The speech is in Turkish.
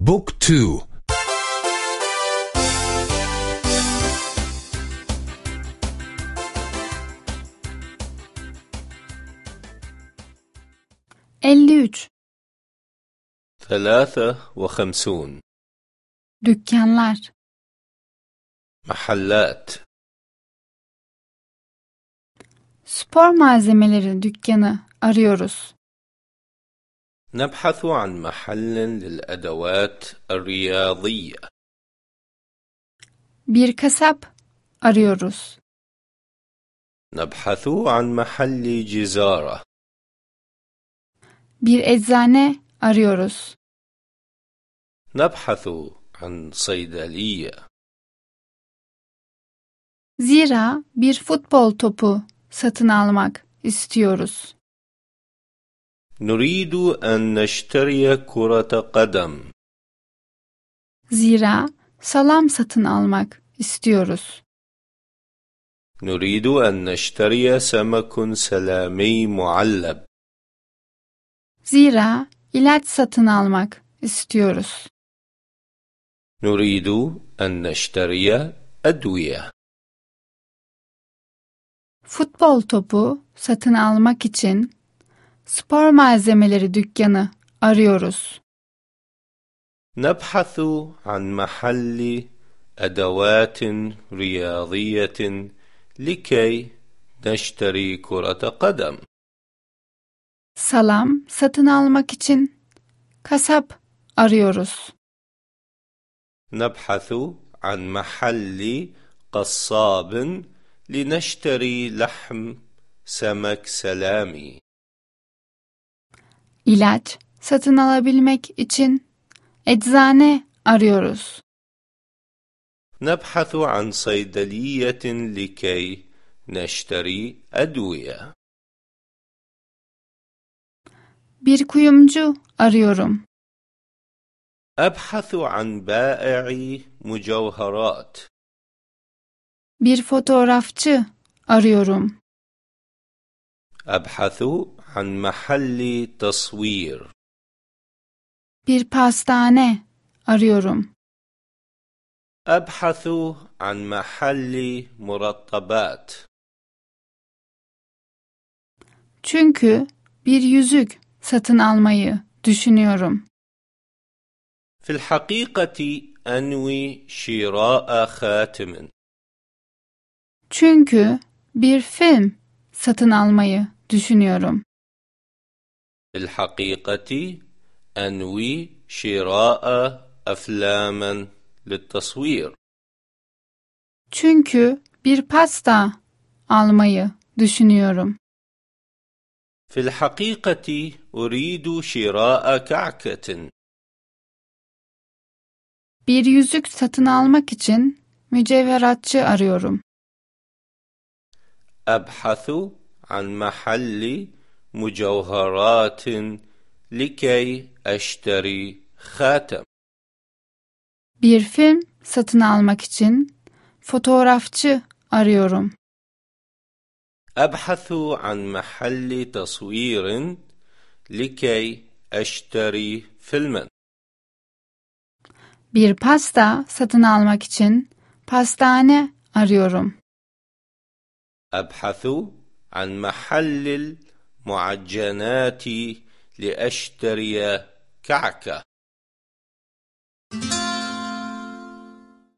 Book 2 53 53 Dükkanlar. Mahallat. Spor malzemeleri dükkanı arıyoruz. نبحث عن محل للأدوات الرياضية Bir kasap arıyoruz. نبحث عن محل جزارة Bir eczane arıyoruz. نبحث عن صيدلية Zira bir futbol topu satın almak istiyoruz. نريد أن نشتري كرة قدم Zira salam satın almak istiyoruz. نريد أن نشتري سمك سلامي معلب Zira ilaç satın almak istiyoruz. نريد أن نشتري أدوية Futbol topu satın almak için spor malzemeleri dükkanı arıyoruz. نبحث عن محل أدوات رياضية لكي نشتري كرة قدم Salam satın almak için kasap arıyoruz. نبحث عن محل قصاب لنشتري لحم سمك سلامي İlaç satın alabilmek için eczane arıyoruz. نبحث عن صيدلية لكي نشتري أدوية Bir kuyumcu arıyorum. أبحث عن بائع مجوهرات Bir fotoğrafçı arıyorum. أبحث عن محل تصوير Bir pastane arıyorum. أبحث عن محل مرطبات Çünkü bir yüzük satın almayı düşünüyorum. في الحقيقة أنوي شراء خاتم Çünkü bir film satın almayı düşünüyorum. في الحقيقة أنوي شراء أفلاما للتصوير Çünkü bir pasta almayı düşünüyorum. في الحقيقة أريد شراء كعكة Bir yüzük satın almak için mücevheratçı arıyorum. أبحث عن محل مجوهرات لكي أشتري خاتم Bir film satın almak için fotoğrafçı arıyorum. أبحث عن محل تصوير لكي أشتري فيلما Bir pasta satın almak için pastane arıyorum. أبحث عن محل المعجنات لأشتري كعكة.